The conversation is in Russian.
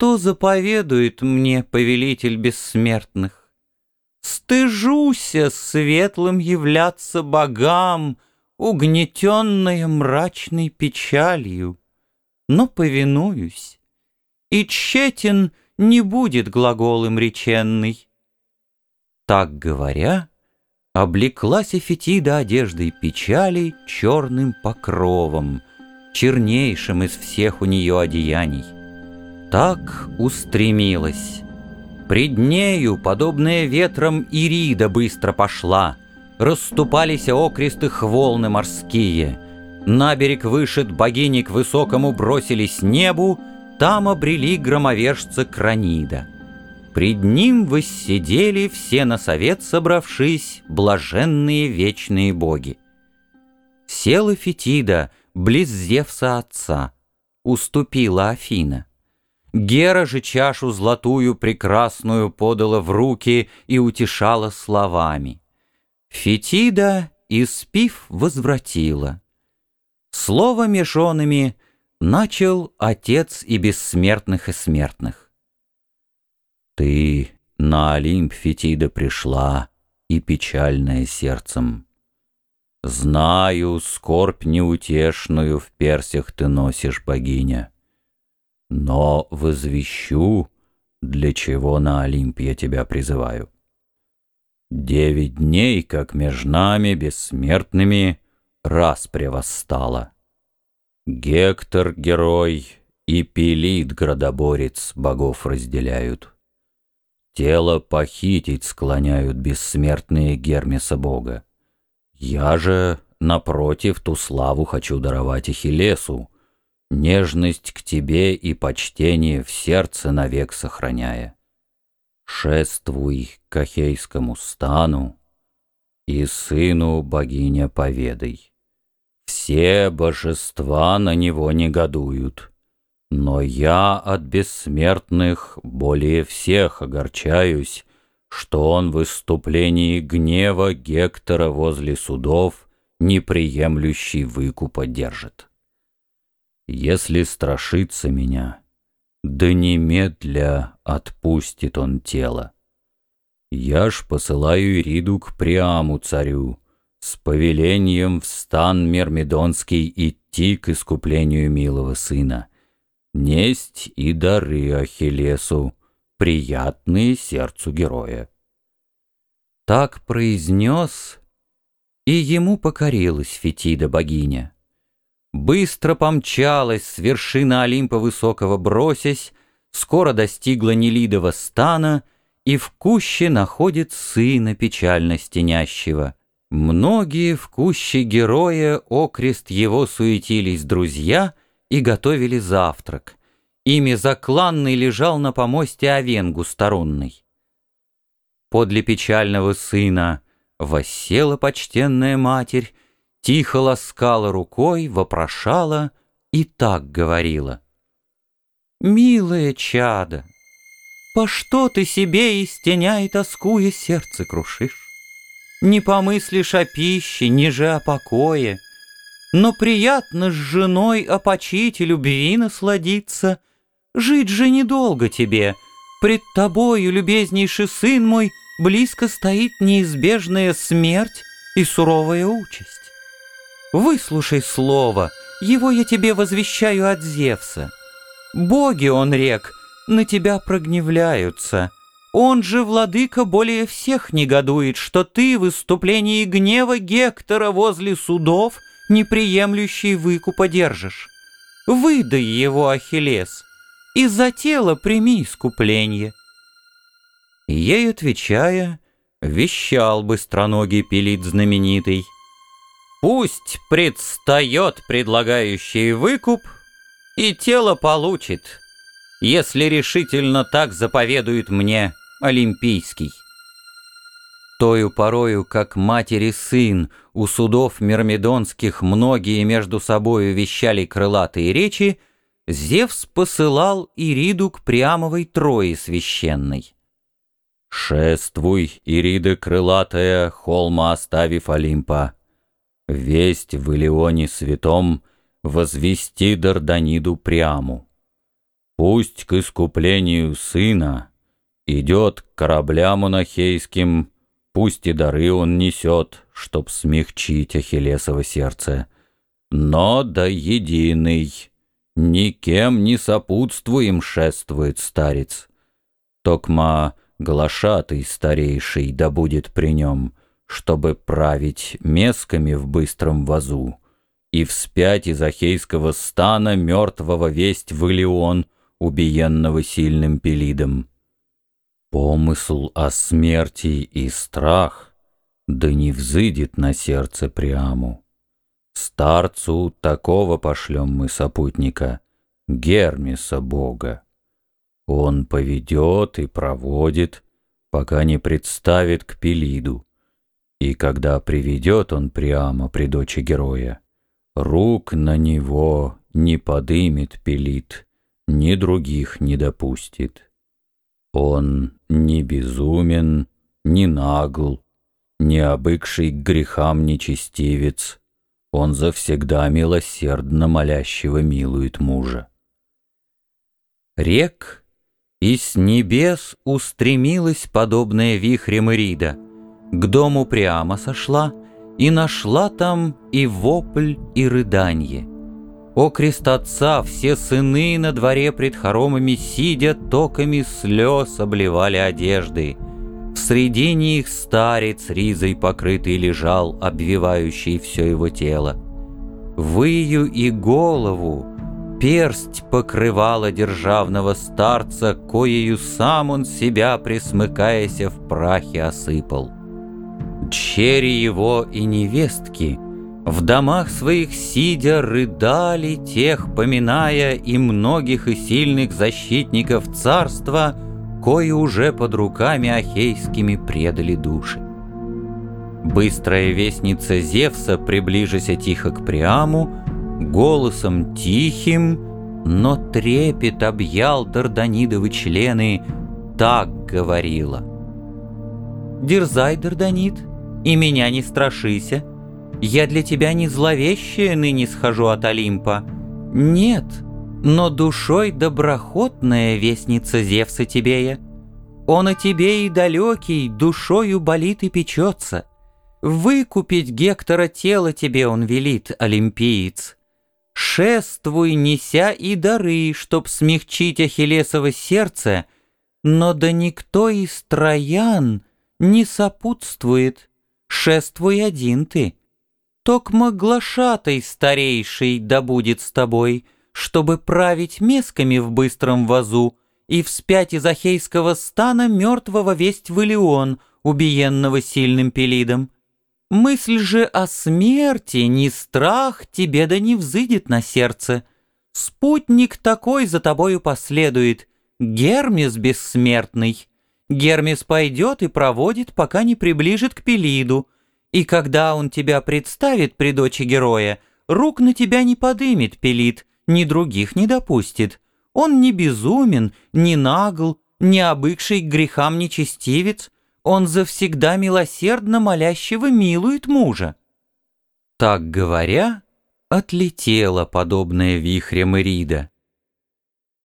Что заповедует мне повелитель бессмертных? Стыжуся светлым являться богам, Угнетенная мрачной печалью, Но повинуюсь, и тщетен Не будет глагол им реченный. Так говоря, Облеклась Эфетида одеждой печали Черным покровом, Чернейшим из всех у нее одеяний. Так устремилась. Пред нею, подобная ветром, Ирида быстро пошла. Расступались окрестых волны морские. На берег вышед богини к высокому бросились небу, Там обрели громовержца Кранида. Пред ним воссидели все на совет собравшись Блаженные вечные боги. Села Фетида близ Зевса отца, Уступила Афина. Гера же чашу золотую прекрасную подала в руки и утешала словами. Фетида, испив, возвратила. Слово межонами начал Отец и бессмертных и смертных. Ты на Олимп Фетида пришла, и печальная сердцем. Знаю, скорбь неутешную в персях ты носишь, богиня. Но возвещу, для чего на Олимп я тебя призываю. Девять дней, как между нами, бессмертными, раз превостала. Гектор — герой, и Пелит — градоборец, богов разделяют. Тело похитить склоняют бессмертные Гермеса бога. Я же, напротив, ту славу хочу даровать Ахиллесу, нежность к тебе и почтение в сердце навек сохраняя. Шествуй к Ахейскому стану, и сыну богиня поведай. Все божества на него негодуют, но я от бессмертных более всех огорчаюсь, что он в выступлении гнева Гектора возле судов неприемлющий выкупа держит. Если страшится меня, да немедля отпустит он тело. Я ж посылаю Ириду к Приаму царю, с повелением в стан Мермидонский идти к искуплению милого сына, несть и дары Ахиллесу, приятные сердцу героя. Так произнес, и ему покорилась Фетида богиня. Быстро помчалась с вершины Олимпа высокого бросясь, скоро достигла Нелидова стана и в куще находит сына печально стенящего. Многие в куще героя окрест его суетились друзья и готовили завтрак. Ими закланный лежал на помосте Овенгу сторонный. Подле печального сына воссела почтенная матерь тихо ласкала рукой, вопрошала и так говорила. «Милое чадо, по что ты себе из теня и тоскуя сердце крушишь? Не помыслишь о пище, ни же о покое, но приятно с женой опочить и любви насладиться. Жить же недолго тебе, пред тобою, любезнейший сын мой, близко стоит неизбежная смерть и суровая участь. Выслушай слово, его я тебе возвещаю от Зевса. Боги, он рек, на тебя прогневляются. Он же, владыка, более всех негодует, что ты в выступлении гнева Гектора возле судов неприемлющий выкупа держишь. Выдай его, Ахиллес, и за тело прими искупление. Ей отвечая, вещал быстроногий пилит знаменитый — Пусть предстает предлагающий выкуп, и тело получит, если решительно так заповедует мне Олимпийский. Тою порою, как матери сын, у судов мирмидонских многие между собою вещали крылатые речи, Зевс посылал Ириду к Приамовой Трое священной. «Шествуй, Ирида крылатая, холма оставив Олимпа!» Весть в Илионе святом возвести Дарданиду Приаму. Пусть к искуплению сына идет к кораблям монахейским, пусть и дары он несет, чтоб смягчить Ахиллесово сердце, но да единый, никем не сопутствуем шествует старец. Токма глашатый старейший да будет при нем, чтобы править месками в быстром вазу, и вспять из Ахейского стана мертвого весть в Илион, убиенного сильным пелидом. Помысл о смерти и страх да не взыдет на сердце Приаму. Старцу такого пошлем мы сопутника, Гермеса Бога. Он поведет и проводит, пока не представит к Пелиду. И когда приведет он прямо при дочи героя, рук на него не подымет Пелид, ни других не допустит. Он не безумен, не нагл, не обыкший к грехам нечестивец, он завсегда милосердно молящего милует мужа. Рек и с небес устремилась, подобная вихрем Ирида, К дому прямо сошла, и нашла там и вопль, и рыданье. О крест отца, все сыны на дворе пред хоромами Сидя, токами слез обливали одежды. В средине их старец ризой покрытый лежал, обвивающий все его тело. Выю и голову, персть покрывала державного старца, коею сам он себя, присмыкаяся в прахе, осыпал. Чери его и невестки в домах своих сидя рыдали тех, поминая и многих и сильных защитников царства, кои уже под руками ахейскими предали души. Быстрая вестница Зевса, приближася тихо к Приаму, Голосом тихим, но трепет объял Дарданидовы члены, так говорила. «Дерзай, Дарданид, и меня не страшися. Я для тебя не зловещая ныне схожу от Олимпа. Нет, но душой доброхотная вестница Зевса Тибея. Он о тебе и далекий, душою болит и печется. Выкупить Гектора тело тебе он велит, олимпиец. Шествуй, неся и дары, чтоб смягчить Ахиллесово сердце, но да никто из троян не сопутствует. Шествуй один ты. Токмо глашатай старейший да будет с тобой, чтобы править месками в быстром вазу и вспять из Ахейского стана мертвого весть в Илион, убиенного сильным пелидом. Мысль же о смерти, ни страх тебе да не взыдет на сердце. Спутник такой за тобою последует, Гермес бессмертный. Гермес пойдет и проводит, пока не приближит к Пелиду, и когда он тебя представит при дочи героя, рук на тебя не подымет Пелид, ни других не допустит. Он не безумен, не нагл, не обыкший к грехам нечестивец, он завсегда милосердно молящего милует мужа. Так говоря, отлетела подобная вихрем Ирида.